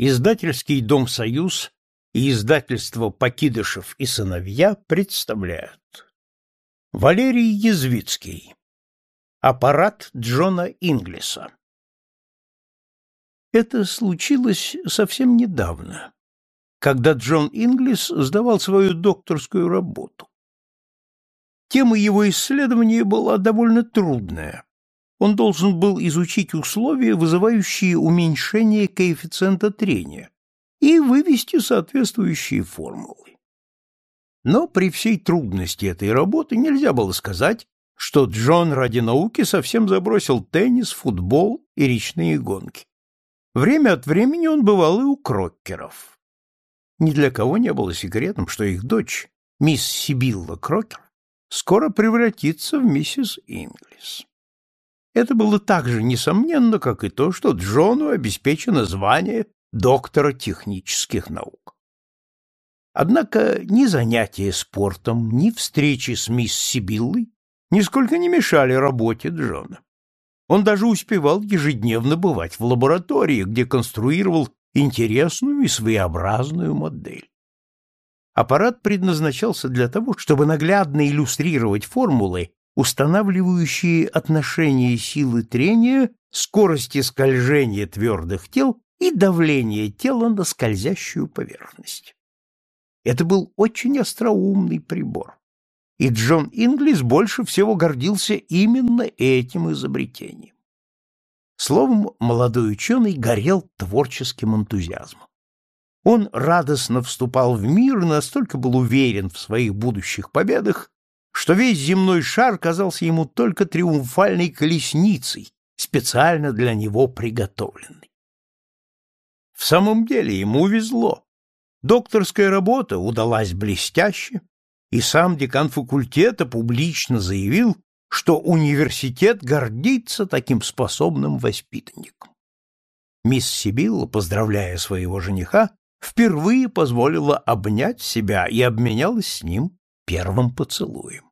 Издательский дом «Союз» и издательство «Покидышев и сыновья» представляют. Валерий Язвицкий. Аппарат Джона Инглиса. Это случилось совсем недавно, когда Джон Инглис сдавал свою докторскую работу. Тема его исследования была довольно трудная, он должен был изучить условия, вызывающие уменьшение коэффициента трения, и вывести соответствующие формулы. Но при всей трудности этой работы нельзя было сказать, что Джон ради науки совсем забросил теннис, футбол и речные гонки. Время от времени он бывал и у крокеров. Ни для кого не было секретом, что их дочь, мисс Сибилла Крокер, скоро превратится в миссис Инглис. Это было так же несомненно, как и то, что Джону обеспечено звание доктора технических наук. Однако ни занятия спортом, ни встречи с мисс Сибиллой нисколько не мешали работе Джона. Он даже успевал ежедневно бывать в лаборатории, где конструировал интересную и своеобразную модель. Аппарат предназначался для того, чтобы наглядно иллюстрировать формулы устанавливающие отношение силы трения, скорости скольжения твердых тел и давления тела на скользящую поверхность. Это был очень остроумный прибор, и Джон Инглис больше всего гордился именно этим изобретением. Словом, молодой ученый горел творческим энтузиазмом. Он радостно вступал в мир настолько был уверен в своих будущих победах, что весь земной шар казался ему только триумфальной колесницей, специально для него приготовленной. В самом деле ему везло. Докторская работа удалась блестяще, и сам декан факультета публично заявил, что университет гордится таким способным воспитанником. Мисс Сибилла, поздравляя своего жениха, впервые позволила обнять себя и обменялась с ним первым поцелуем.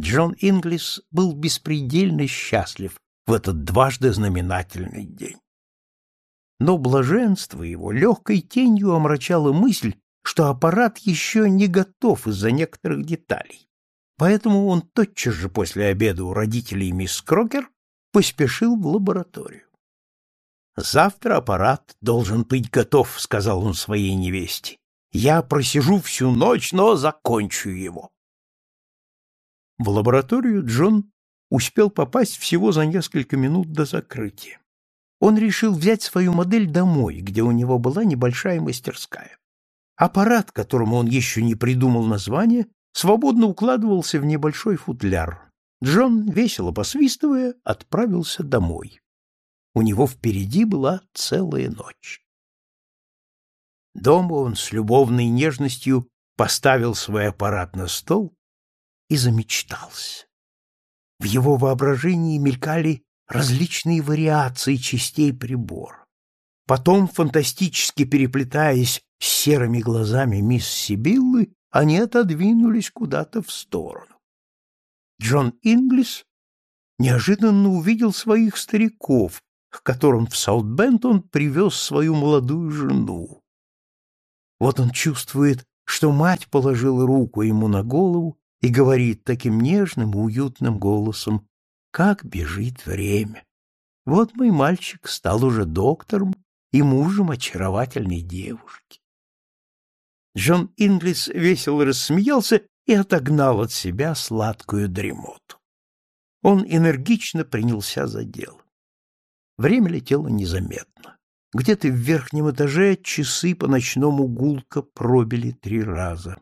Джон Инглис был беспредельно счастлив в этот дважды знаменательный день. Но блаженство его легкой тенью омрачало мысль, что аппарат еще не готов из-за некоторых деталей. Поэтому он тотчас же после обеда у родителей мисс Крокер поспешил в лабораторию. «Завтра аппарат должен быть готов», — сказал он своей невесте. «Я просижу всю ночь, но закончу его». В лабораторию Джон успел попасть всего за несколько минут до закрытия. Он решил взять свою модель домой, где у него была небольшая мастерская. Аппарат, которому он еще не придумал название, свободно укладывался в небольшой футляр. Джон, весело посвистывая, отправился домой. У него впереди была целая ночь. Дома он с любовной нежностью поставил свой аппарат на стол и замечтался. В его воображении мелькали различные вариации частей прибора. Потом, фантастически переплетаясь с серыми глазами мисс Сибиллы, они отодвинулись куда-то в сторону. Джон Инглис неожиданно увидел своих стариков, к которым в Саутбенд он привез свою молодую жену. Вот он чувствует, что мать положила руку ему на голову и говорит таким нежным и уютным голосом, как бежит время. Вот мой мальчик стал уже доктором и мужем очаровательной девушки. Джон Инглис весело рассмеялся и отогнал от себя сладкую дремоту. Он энергично принялся за дело. Время летело незаметно. Где-то в верхнем этаже часы по ночному гулко пробили три раза.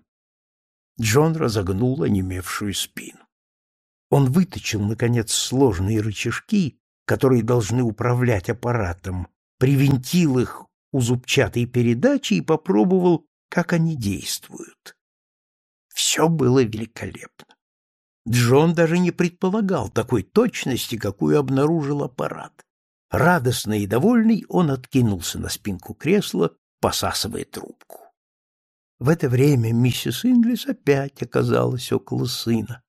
Джон разогнул онемевшую спину. Он выточил, наконец, сложные рычажки, которые должны управлять аппаратом, привинтил их у зубчатой передачи и попробовал, как они действуют. Все было великолепно. Джон даже не предполагал такой точности, какую обнаружил аппарат. Радостный и довольный он откинулся на спинку кресла, посасывая трубку. В это время миссис Инглис опять оказалась около сына.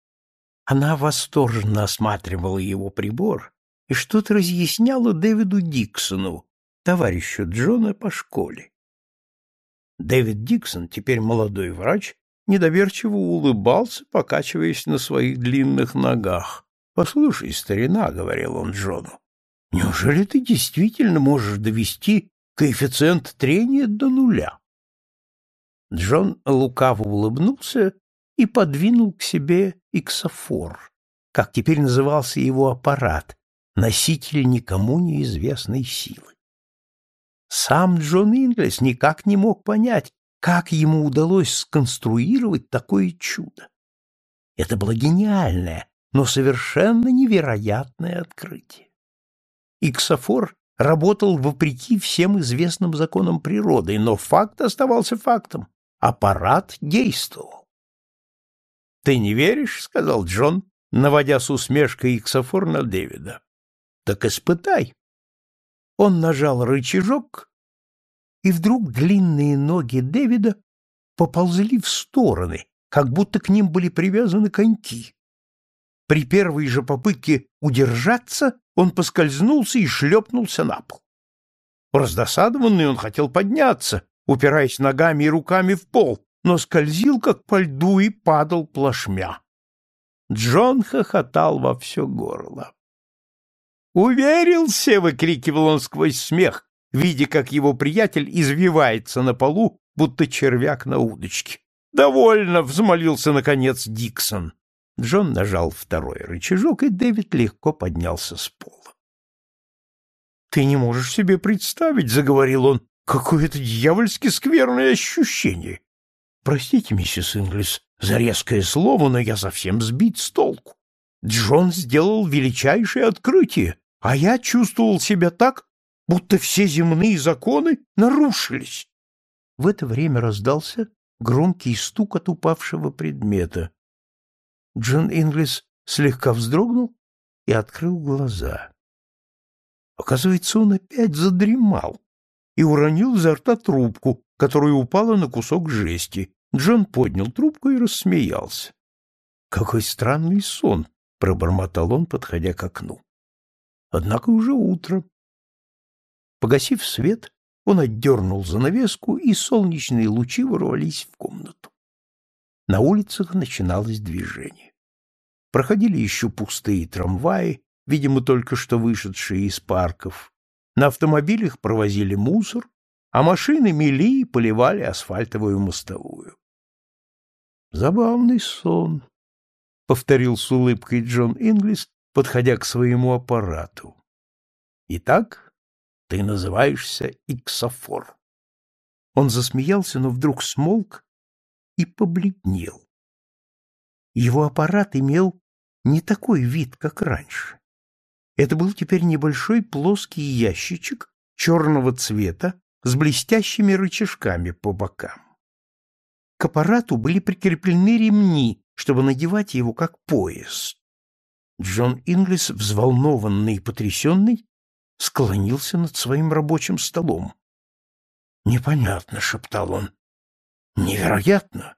Она восторженно осматривала его прибор и что-то разъясняла Дэвиду Диксону, товарищу Джона по школе. Дэвид Диксон, теперь молодой врач, недоверчиво улыбался, покачиваясь на своих длинных ногах. «Послушай, старина», — говорил он Джону, — «неужели ты действительно можешь довести коэффициент трения до нуля?» Джон лукаво улыбнулся и подвинул к себе иксофор, как теперь назывался его аппарат, носитель никому неизвестной силы. Сам Джон Инглес никак не мог понять, как ему удалось сконструировать такое чудо. Это было гениальное, но совершенно невероятное открытие. Иксофор работал вопреки всем известным законам природы, но факт оставался фактом. Аппарат действовал. «Ты не веришь?» — сказал Джон, наводя с усмешкой иксофор на Дэвида. «Так испытай». Он нажал рычажок, и вдруг длинные ноги Дэвида поползли в стороны, как будто к ним были привязаны коньки. При первой же попытке удержаться он поскользнулся и шлепнулся на пол. Раздосадованный он хотел подняться, упираясь ногами и руками в пол, но скользил, как по льду, и падал плашмя. Джон хохотал во все горло. «Уверился!» — выкрикивал он сквозь смех, видя, как его приятель извивается на полу, будто червяк на удочке. «Довольно!» — взмолился, наконец, Диксон. Джон нажал второй рычажок, и Дэвид легко поднялся с пола. «Ты не можешь себе представить», — заговорил он, — «какое-то дьявольски скверное ощущение. Простите, миссис Инглис, за резкое слово, но я совсем сбит с толку. Джон сделал величайшее открытие, а я чувствовал себя так, будто все земные законы нарушились. В это время раздался громкий стук от упавшего предмета. Джон Инглис слегка вздрогнул и открыл глаза. Оказывается, он опять задремал и уронил изо рта трубку, которая упала на кусок жести. Джон поднял трубку и рассмеялся. «Какой странный сон!» — пробормотал он, подходя к окну. Однако уже утро. Погасив свет, он отдернул занавеску, и солнечные лучи ворвались в комнату. На улицах начиналось движение. Проходили еще пустые трамваи, видимо, только что вышедшие из парков. На автомобилях провозили мусор, а машины мели и поливали асфальтовую мостовую. «Забавный сон», — повторил с улыбкой Джон Инглис, подходя к своему аппарату. «Итак, ты называешься Иксофор. Он засмеялся, но вдруг смолк и побледнел. Его аппарат имел не такой вид, как раньше. Это был теперь небольшой плоский ящичек черного цвета с блестящими рычажками по бокам. К аппарату были прикреплены ремни, чтобы надевать его как пояс. Джон Инглис, взволнованный и потрясенный, склонился над своим рабочим столом. «Непонятно», — шептал он. «Невероятно!»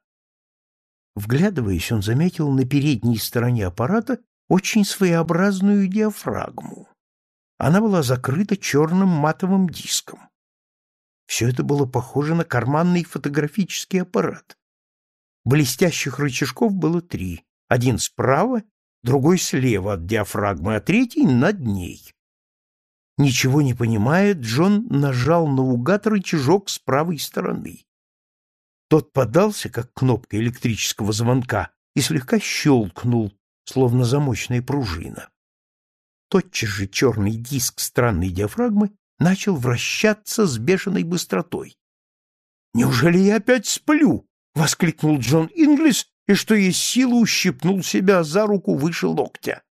Вглядываясь, он заметил на передней стороне аппарата очень своеобразную диафрагму. Она была закрыта черным матовым диском. Все это было похоже на карманный фотографический аппарат. Блестящих рычажков было три. Один справа, другой слева от диафрагмы, а третий над ней. Ничего не понимая, Джон нажал наугад рычажок с правой стороны. Тот подался, как кнопка электрического звонка, и слегка щелкнул, словно замочная пружина. Тотчас же черный диск странной диафрагмы начал вращаться с бешеной быстротой. «Неужели я опять сплю?» — воскликнул Джон Инглис и, что есть силы, ущипнул себя за руку выше локтя.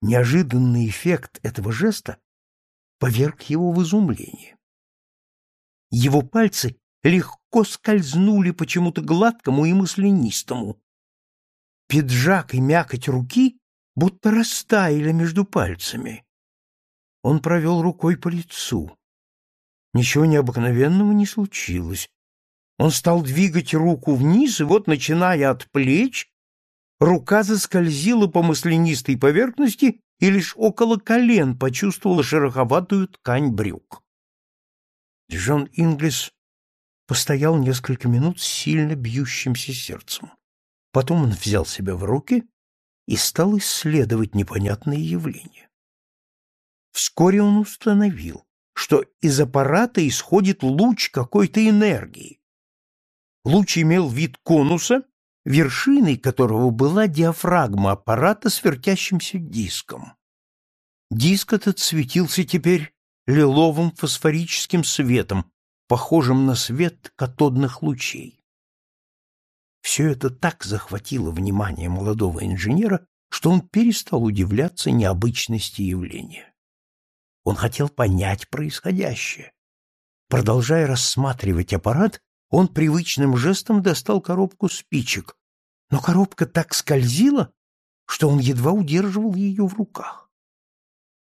Неожиданный эффект этого жеста поверг его в изумление. Его пальцы легко скользнули почему-то гладкому и маслянистому. Пиджак и мякоть руки будто растаяли между пальцами. Он провел рукой по лицу. Ничего необыкновенного не случилось. Он стал двигать руку вниз, и вот, начиная от плеч, рука заскользила по маслянистой поверхности и лишь около колен почувствовала шероховатую ткань брюк. Джон Инглис постоял несколько минут с сильно бьющимся сердцем. Потом он взял себя в руки и стал исследовать непонятные явления. Вскоре он установил, что из аппарата исходит луч какой-то энергии. Луч имел вид конуса, вершиной которого была диафрагма аппарата с вертящимся диском. Диск этот светился теперь лиловым фосфорическим светом, похожим на свет катодных лучей. Все это так захватило внимание молодого инженера, что он перестал удивляться необычности явления. Он хотел понять происходящее. Продолжая рассматривать аппарат, он привычным жестом достал коробку спичек, но коробка так скользила, что он едва удерживал ее в руках.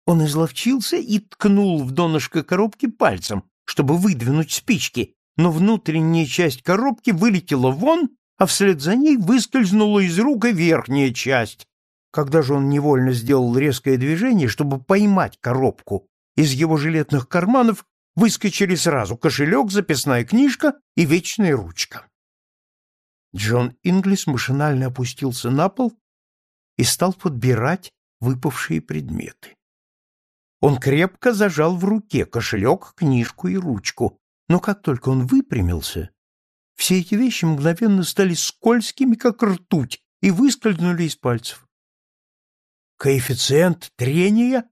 Он изловчился и ткнул в донышко коробки пальцем, чтобы выдвинуть спички, но внутренняя часть коробки вылетела вон, а вслед за ней выскользнула из рук и верхняя часть. Когда же он невольно сделал резкое движение, чтобы поймать коробку, из его жилетных карманов выскочили сразу кошелек, записная книжка и вечная ручка. Джон Инглис машинально опустился на пол и стал подбирать выпавшие предметы. Он крепко зажал в руке кошелек, книжку и ручку, но как только он выпрямился, все эти вещи мгновенно стали скользкими, как ртуть, и выскользнули из пальцев. «Коэффициент трения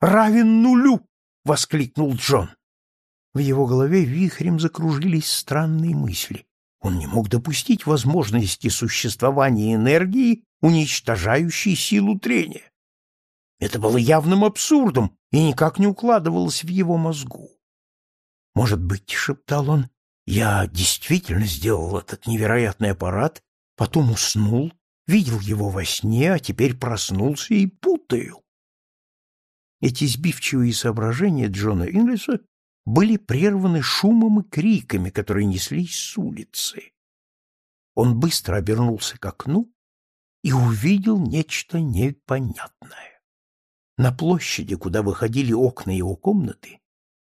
равен нулю!» — воскликнул Джон. В его голове вихрем закружились странные мысли. Он не мог допустить возможности существования энергии, уничтожающей силу трения. Это было явным абсурдом и никак не укладывалось в его мозгу. «Может быть, — шептал он, — я действительно сделал этот невероятный аппарат, потом уснул, видел его во сне, а теперь проснулся и путаю». Эти сбивчивые соображения Джона Инглиса были прерваны шумом и криками, которые неслись с улицы. Он быстро обернулся к окну и увидел нечто непонятное. На площади, куда выходили окна его комнаты,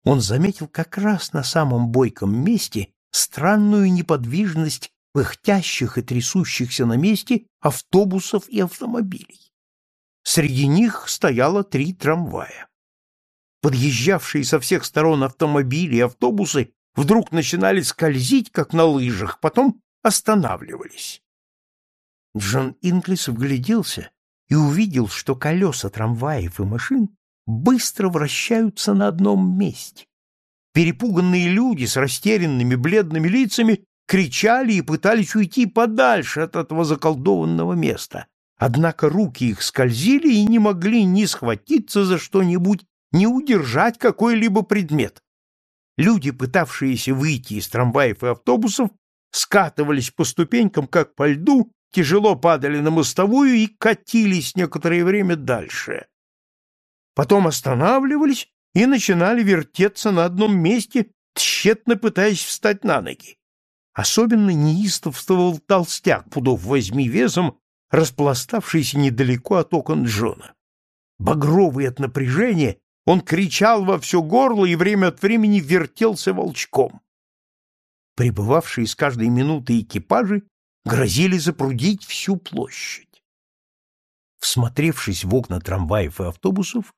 он заметил как раз на самом бойком месте странную неподвижность пыхтящих и трясущихся на месте автобусов и автомобилей. Среди них стояло три трамвая. Подъезжавшие со всех сторон автомобили и автобусы вдруг начинали скользить, как на лыжах, потом останавливались. Джон Инглис вгляделся и увидел, что колеса трамваев и машин быстро вращаются на одном месте. Перепуганные люди с растерянными бледными лицами кричали и пытались уйти подальше от этого заколдованного места. Однако руки их скользили и не могли ни схватиться за что-нибудь, ни удержать какой-либо предмет. Люди, пытавшиеся выйти из трамваев и автобусов, скатывались по ступенькам, как по льду, тяжело падали на мостовую и катились некоторое время дальше. Потом останавливались и начинали вертеться на одном месте, тщетно пытаясь встать на ноги. Особенно неистовствовал толстяк, пудов возьми весом, распластавшийся недалеко от окон Джона. Багровый от напряжения, он кричал во все горло и время от времени вертелся волчком. Прибывавшие с каждой минуты экипажи грозили запрудить всю площадь. Всмотревшись в окна трамваев и автобусов,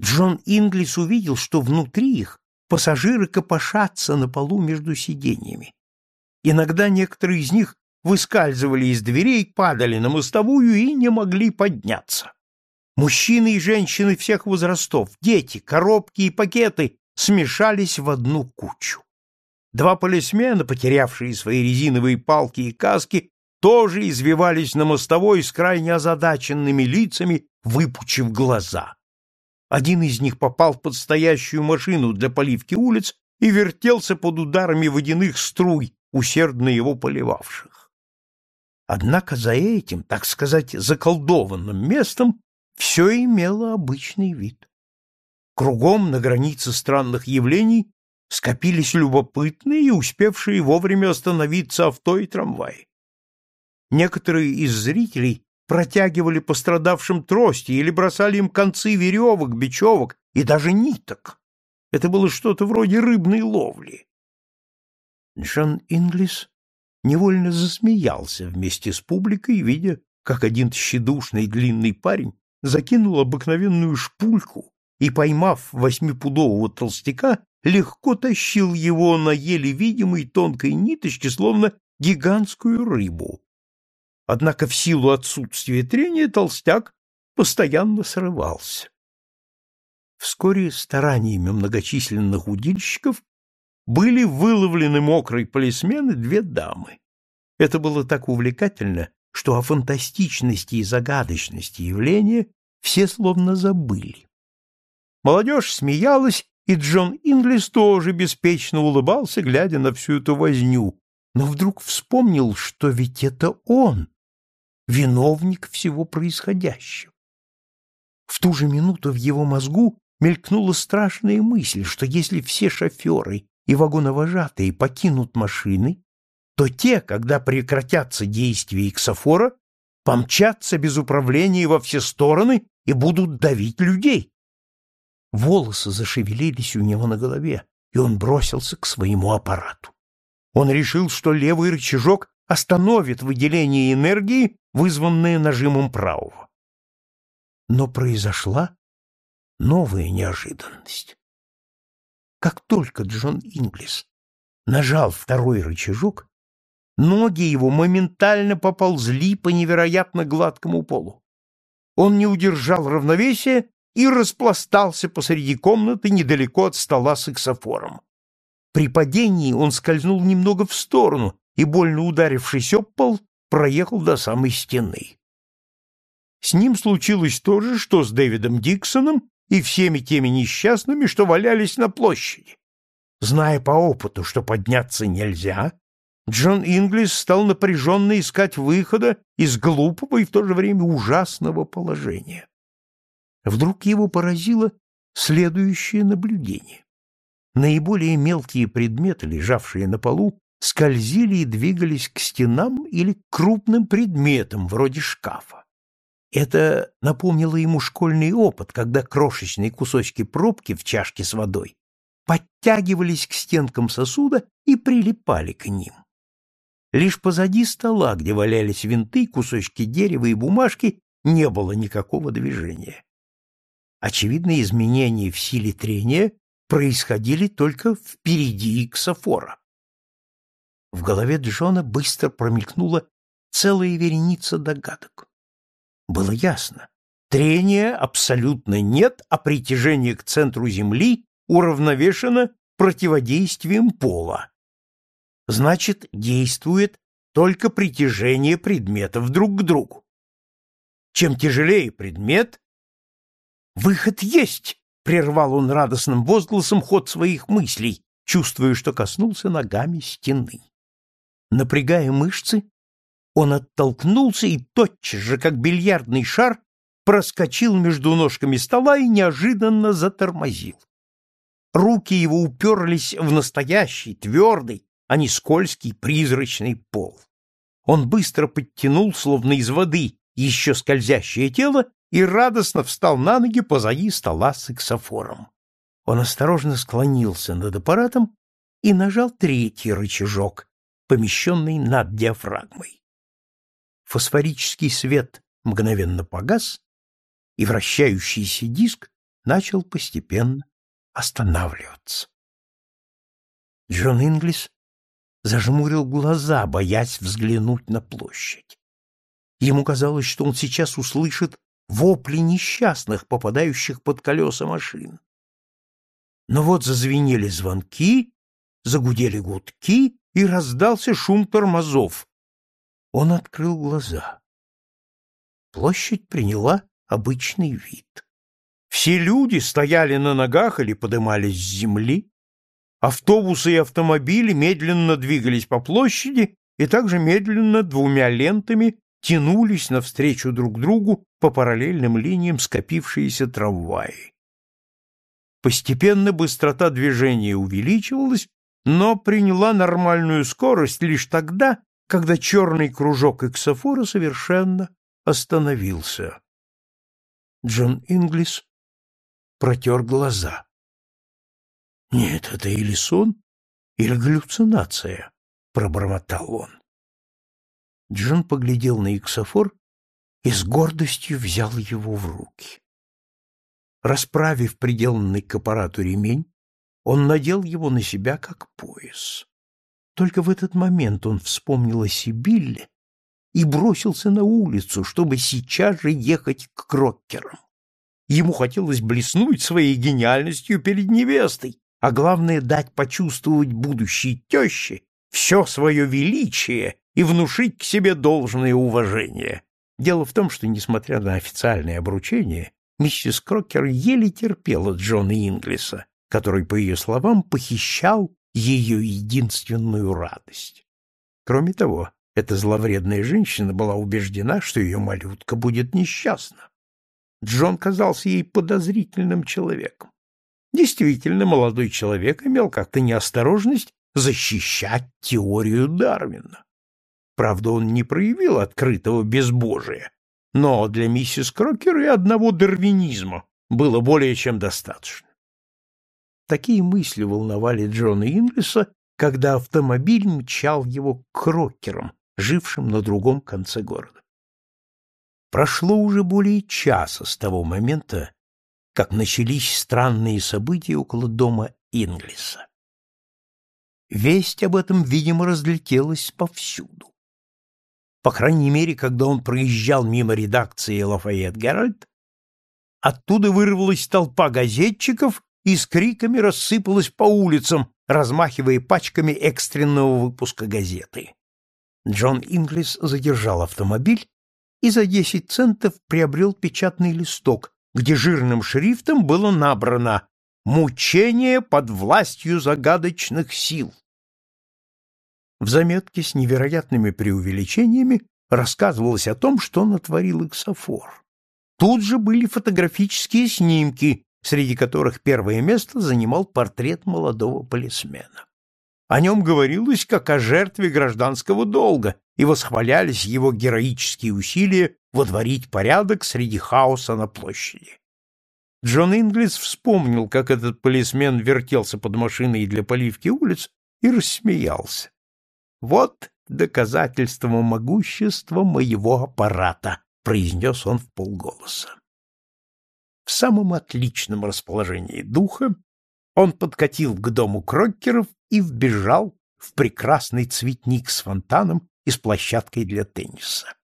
Джон Инглис увидел, что внутри их пассажиры копошатся на полу между сиденьями. Иногда некоторые из них выскальзывали из дверей, падали на мостовую и не могли подняться. Мужчины и женщины всех возрастов, дети, коробки и пакеты смешались в одну кучу. Два полисмена, потерявшие свои резиновые палки и каски, тоже извивались на мостовой с крайне озадаченными лицами, выпучив глаза. Один из них попал под стоящую машину для поливки улиц и вертелся под ударами водяных струй, усердно его поливавших. Однако за этим, так сказать, заколдованным местом все имело обычный вид. Кругом, на границе странных явлений, скопились любопытные и успевшие вовремя остановиться авто и трамваи. Некоторые из зрителей протягивали пострадавшим трости или бросали им концы веревок, бечевок и даже ниток. Это было что-то вроде рыбной ловли. Джон Инглис невольно засмеялся вместе с публикой, видя, как один тщедушный длинный парень закинул обыкновенную шпульку и, поймав восьмипудового толстяка, легко тащил его на еле видимой тонкой ниточке, словно гигантскую рыбу. Однако в силу отсутствия трения толстяк постоянно срывался. Вскоре стараниями многочисленных удильщиков были выловлены мокрой полисмены две дамы. Это было так увлекательно, что о фантастичности и загадочности явления все словно забыли. Молодежь смеялась, и Джон Инглис тоже беспечно улыбался, глядя на всю эту возню, но вдруг вспомнил, что ведь это он, виновник всего происходящего. В ту же минуту в его мозгу мелькнула страшная мысль, что если все шоферы и вагоновожатые покинут машины, то те, когда прекратятся действия иксофора, помчатся без управления во все стороны и будут давить людей. Волосы зашевелились у него на голове, и он бросился к своему аппарату. Он решил, что левый рычажок остановит выделение энергии, вызванное нажимом правого. Но произошла новая неожиданность. Как только Джон Инглис нажал второй рычажок, ноги его моментально поползли по невероятно гладкому полу. Он не удержал равновесия и распластался посреди комнаты недалеко от стола с эксофором. При падении он скользнул немного в сторону и, больно ударившись об пол, проехал до самой стены. С ним случилось то же, что с Дэвидом Диксоном и всеми теми несчастными, что валялись на площади. Зная по опыту, что подняться нельзя, Джон Инглис стал напряженно искать выхода из глупого и в то же время ужасного положения. Вдруг его поразило следующее наблюдение. Наиболее мелкие предметы, лежавшие на полу, скользили и двигались к стенам или к крупным предметам, вроде шкафа. Это напомнило ему школьный опыт, когда крошечные кусочки пробки в чашке с водой подтягивались к стенкам сосуда и прилипали к ним. Лишь позади стола, где валялись винты, кусочки дерева и бумажки, не было никакого движения. Очевидно, изменения в силе трения происходили только впереди иксофора. В голове Джона быстро промелькнула целая вереница догадок. Было ясно. Трения абсолютно нет, а притяжение к центру Земли уравновешено противодействием пола. Значит, действует только притяжение предметов друг к другу. Чем тяжелее предмет, выход есть, прервал он радостным возгласом ход своих мыслей, чувствуя, что коснулся ногами стены. Напрягая мышцы, он оттолкнулся и тотчас же, как бильярдный шар, проскочил между ножками стола и неожиданно затормозил. Руки его уперлись в настоящий, твердый, а не скользкий, призрачный пол. Он быстро подтянул, словно из воды, еще скользящее тело и радостно встал на ноги позади стола с эксофором. Он осторожно склонился над аппаратом и нажал третий рычажок, помещенный над диафрагмой фосфорический свет мгновенно погас, и вращающийся диск начал постепенно останавливаться. Джон Инглис зажмурил глаза, боясь взглянуть на площадь. Ему казалось, что он сейчас услышит вопли несчастных, попадающих под колеса машин. Но вот зазвенели звонки, загудели гудки, и раздался шум тормозов, он открыл глаза. Площадь приняла обычный вид. Все люди стояли на ногах или подымались с земли. Автобусы и автомобили медленно двигались по площади и также медленно двумя лентами тянулись навстречу друг другу по параллельным линиям скопившиеся трамваи. Постепенно быстрота движения увеличивалась, но приняла нормальную скорость лишь тогда, когда черный кружок эксофора совершенно остановился. Джон Инглис протер глаза. Нет, это или сон, или галлюцинация, пробормотал он. Джон поглядел на иксофор и с гордостью взял его в руки. Расправив приделанный к аппарату ремень, он надел его на себя как пояс. Только в этот момент он вспомнил о Сибилле и бросился на улицу, чтобы сейчас же ехать к Кроккерам. Ему хотелось блеснуть своей гениальностью перед невестой, а главное — дать почувствовать будущей теще все свое величие и внушить к себе должное уважение. Дело в том, что, несмотря на официальное обручение, миссис Крокер еле терпела Джона Инглиса, который, по ее словам, похищал ее единственную радость. Кроме того, эта зловредная женщина была убеждена, что ее малютка будет несчастна. Джон казался ей подозрительным человеком. Действительно, молодой человек имел как-то неосторожность защищать теорию Дарвина. Правда, он не проявил открытого безбожия, но для миссис Крокер и одного дарвинизма было более чем достаточно. Такие мысли волновали Джона Инглиса, когда автомобиль мчал его к Крокерам, жившим на другом конце города. Прошло уже более часа с того момента, как начались странные события около дома Инглиса. Весть об этом, видимо, разлетелась повсюду. По крайней мере, когда он проезжал мимо редакции Лафайет Геральт, оттуда вырвалась толпа газетчиков и с криками рассыпалась по улицам, размахивая пачками экстренного выпуска газеты. Джон Инглис задержал автомобиль и за десять центов приобрел печатный листок, где жирным шрифтом было набрано «Мучение под властью загадочных сил». В заметке с невероятными преувеличениями рассказывалось о том, что натворил Иксофор. Тут же были фотографические снимки, среди которых первое место занимал портрет молодого полисмена. О нем говорилось как о жертве гражданского долга, и восхвалялись его героические усилия водворить порядок среди хаоса на площади. Джон Инглис вспомнил, как этот полисмен вертелся под машиной для поливки улиц, и рассмеялся. «Вот доказательство могущества моего аппарата», — произнес он в полголоса. В самом отличном расположении духа он подкатил к дому Кроккеров и вбежал в прекрасный цветник с фонтаном и с площадкой для тенниса.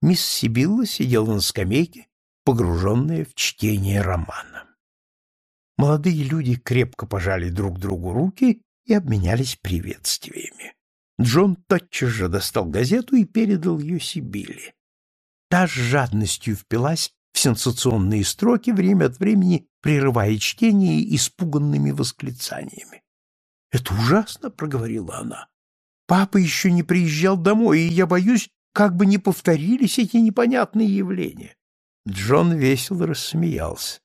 Мисс Сибилла сидела на скамейке, погруженная в чтение романа. Молодые люди крепко пожали друг другу руки и обменялись приветствиями. Джон тотчас же достал газету и передал ее Сибилле. Та с жадностью впилась в сенсационные строки, время от времени прерывая чтение испуганными восклицаниями. — Это ужасно, — проговорила она. — Папа еще не приезжал домой, и я боюсь, как бы не повторились эти непонятные явления. Джон весело рассмеялся.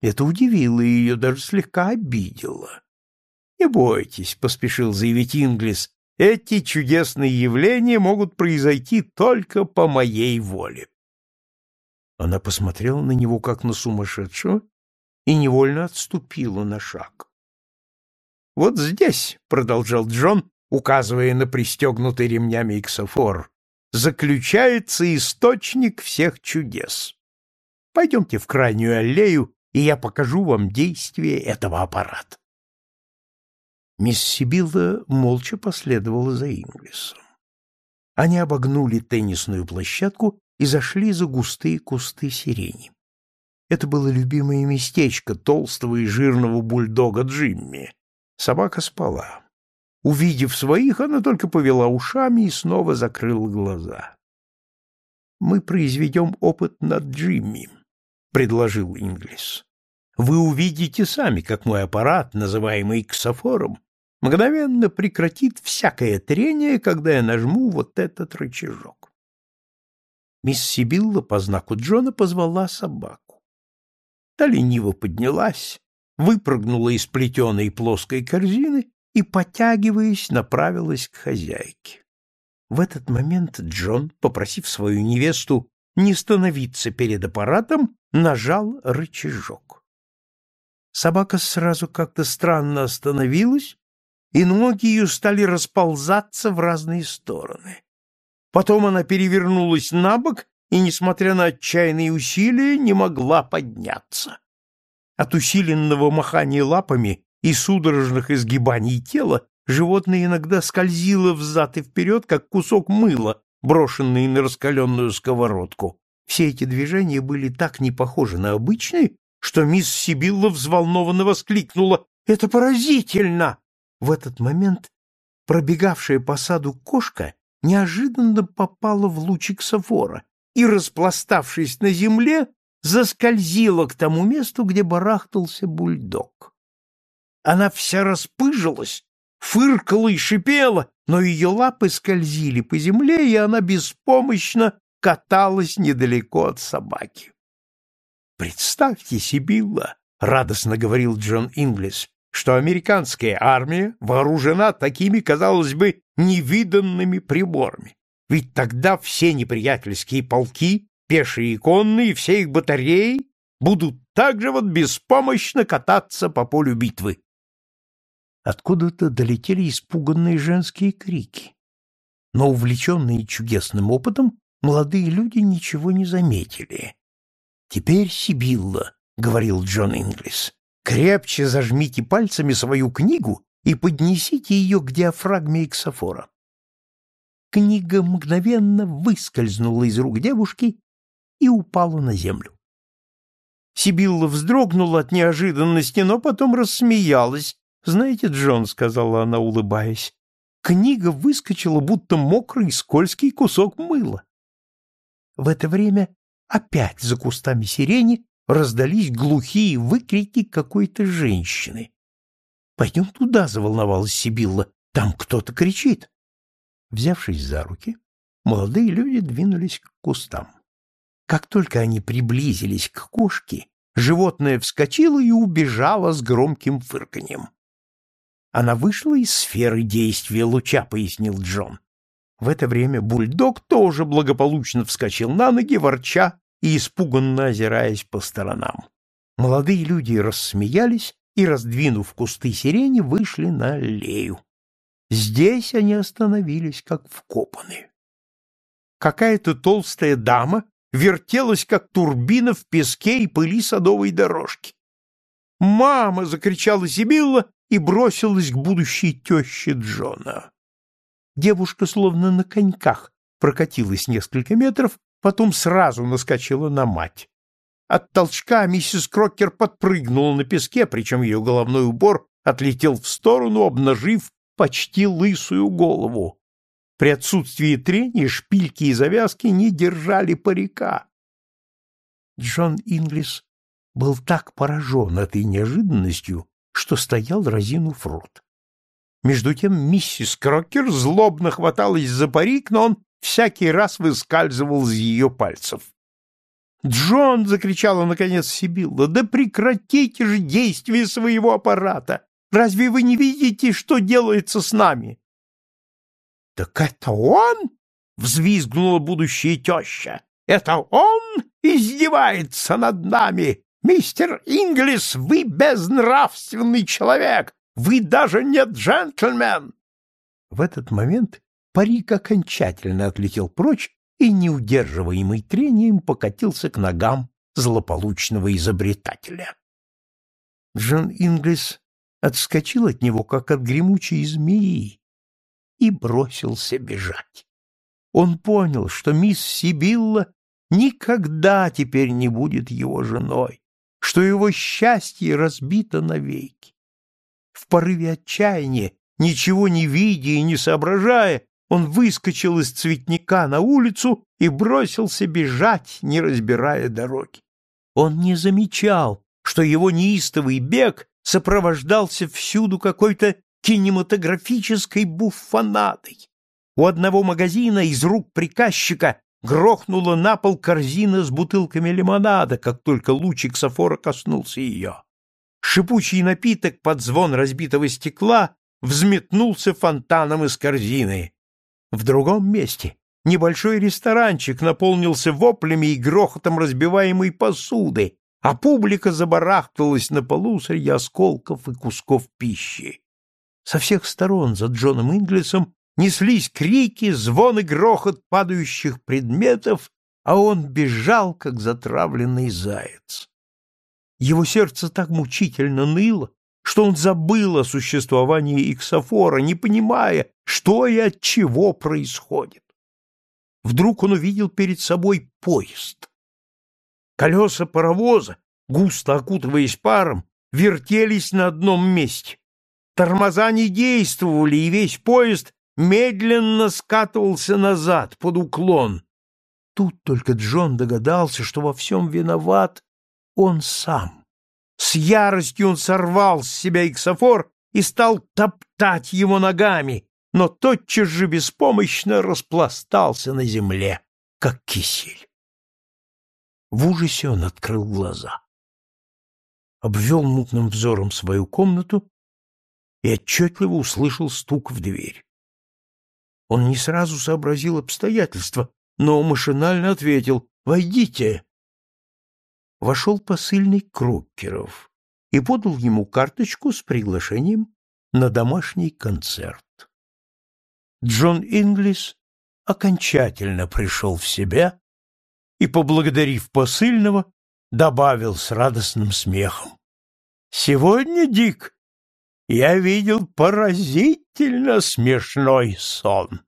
Это удивило ее, даже слегка обидело. — Не бойтесь, — поспешил заявить Инглис, — эти чудесные явления могут произойти только по моей воле. Она посмотрела на него, как на сумасшедшего, и невольно отступила на шаг. — Вот здесь, — продолжал Джон, указывая на пристегнутый ремнями иксофор, — заключается источник всех чудес. Пойдемте в крайнюю аллею, и я покажу вам действие этого аппарата. Мисс Сибилла молча последовала за Инглисом. Они обогнули теннисную площадку и зашли за густые кусты сирени. Это было любимое местечко толстого и жирного бульдога Джимми. Собака спала. Увидев своих, она только повела ушами и снова закрыла глаза. «Мы произведем опыт над Джимми», — предложил Инглис. «Вы увидите сами, как мой аппарат, называемый ксофором, мгновенно прекратит всякое трение, когда я нажму вот этот рычажок. Мисс Сибилла по знаку Джона позвала собаку. Та лениво поднялась, выпрыгнула из плетеной плоской корзины и, потягиваясь, направилась к хозяйке. В этот момент Джон, попросив свою невесту не становиться перед аппаратом, нажал рычажок. Собака сразу как-то странно остановилась, и ноги ее стали расползаться в разные стороны. Потом она перевернулась на бок и, несмотря на отчаянные усилия, не могла подняться. От усиленного махания лапами и судорожных изгибаний тела животное иногда скользило взад и вперед, как кусок мыла, брошенный на раскаленную сковородку. Все эти движения были так не похожи на обычные, что мисс Сибилла взволнованно воскликнула «Это поразительно!» В этот момент пробегавшая по саду кошка неожиданно попала в лучик Сафора и, распластавшись на земле, заскользила к тому месту, где барахтался бульдог. Она вся распыжилась, фыркала и шипела, но ее лапы скользили по земле, и она беспомощно каталась недалеко от собаки. «Представьте, Сибилла!» — радостно говорил Джон Инглис, что американская армия вооружена такими, казалось бы, невиданными приборами. Ведь тогда все неприятельские полки, пешие и конные, все их батареи будут также вот беспомощно кататься по полю битвы. Откуда-то долетели испуганные женские крики. Но, увлеченные чудесным опытом, молодые люди ничего не заметили. «Теперь, Сибилла», — говорил Джон Инглис, — «крепче зажмите пальцами свою книгу и поднесите ее к диафрагме Иксофора». Книга мгновенно выскользнула из рук девушки и упала на землю. Сибилла вздрогнула от неожиданности, но потом рассмеялась. «Знаете, Джон», — сказала она, улыбаясь, — «книга выскочила, будто мокрый скользкий кусок мыла». В это время опять за кустами сирени раздались глухие выкрики какой-то женщины. «Пойдем туда», — заволновалась Сибилла, — «там кто-то кричит». Взявшись за руки, молодые люди двинулись к кустам. Как только они приблизились к кошке, животное вскочило и убежало с громким фырканьем. Она вышла из сферы действия луча, пояснил Джон. В это время бульдог тоже благополучно вскочил на ноги, ворча и испуганно озираясь по сторонам. Молодые люди рассмеялись и, раздвинув кусты сирени, вышли на аллею. Здесь они остановились, как вкопанные. Какая-то толстая дама вертелась, как турбина в песке и пыли садовой дорожки. «Мама!» — закричала Сибилла и бросилась к будущей теще Джона. Девушка словно на коньках прокатилась несколько метров, потом сразу наскочила на мать. От толчка миссис Крокер подпрыгнула на песке, причем ее головной убор отлетел в сторону, обнажив почти лысую голову. При отсутствии трения шпильки и завязки не держали парика. Джон Инглис был так поражен этой неожиданностью, что стоял разинув рот. Между тем миссис Крокер злобно хваталась за парик, но он всякий раз выскальзывал из ее пальцев. «Джон!» — закричала наконец Сибилла. «Да прекратите же действие своего аппарата! Разве вы не видите, что делается с нами?» «Так это он?» — взвизгнула будущая теща. «Это он издевается над нами! Мистер Инглис, вы безнравственный человек! Вы даже не джентльмен!» В этот момент парик окончательно отлетел прочь и, неудерживаемый трением, покатился к ногам злополучного изобретателя. Джон Инглис отскочил от него, как от гремучей змеи, и бросился бежать. Он понял, что мисс Сибилла никогда теперь не будет его женой, что его счастье разбито навеки. В порыве отчаяния, ничего не видя и не соображая, он выскочил из цветника на улицу и бросился бежать, не разбирая дороги. Он не замечал, что его неистовый бег сопровождался всюду какой-то кинематографической буфонадой. У одного магазина из рук приказчика грохнула на пол корзина с бутылками лимонада, как только лучик Сафора коснулся ее. Шипучий напиток под звон разбитого стекла взметнулся фонтаном из корзины. В другом месте небольшой ресторанчик наполнился воплями и грохотом разбиваемой посуды, а публика забарахталась на полу среди осколков и кусков пищи. Со всех сторон за Джоном Инглисом неслись крики, звон и грохот падающих предметов, а он бежал, как затравленный заяц. Его сердце так мучительно ныло, что он забыл о существовании Иксофора, не понимая, что и от чего происходит. Вдруг он увидел перед собой поезд. Колеса паровоза, густо окутываясь паром, вертелись на одном месте. Тормоза не действовали, и весь поезд медленно скатывался назад, под уклон. Тут только Джон догадался, что во всем виноват он сам. С яростью он сорвал с себя иксофор и стал топтать его ногами, но тотчас же беспомощно распластался на земле, как кисель. В ужасе он открыл глаза. Обвел мутным взором свою комнату и отчетливо услышал стук в дверь. Он не сразу сообразил обстоятельства, но машинально ответил «Войдите». Вошел посыльный Круккеров и подал ему карточку с приглашением на домашний концерт. Джон Инглис окончательно пришел в себя и, поблагодарив посыльного, добавил с радостным смехом. «Сегодня, Дик, я видел поразительно смешной сон».